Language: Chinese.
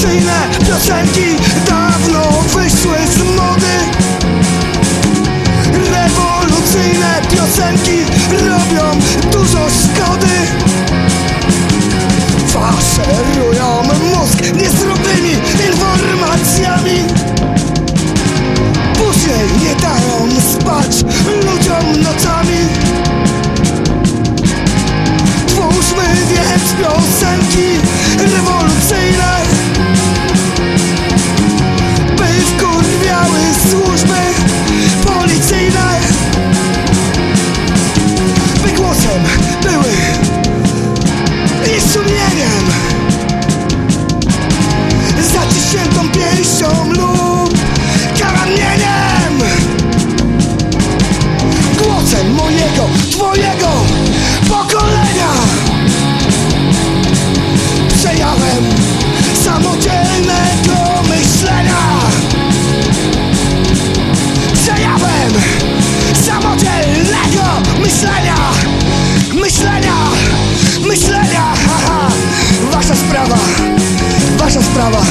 谁来这三季？打。Kasia sprawa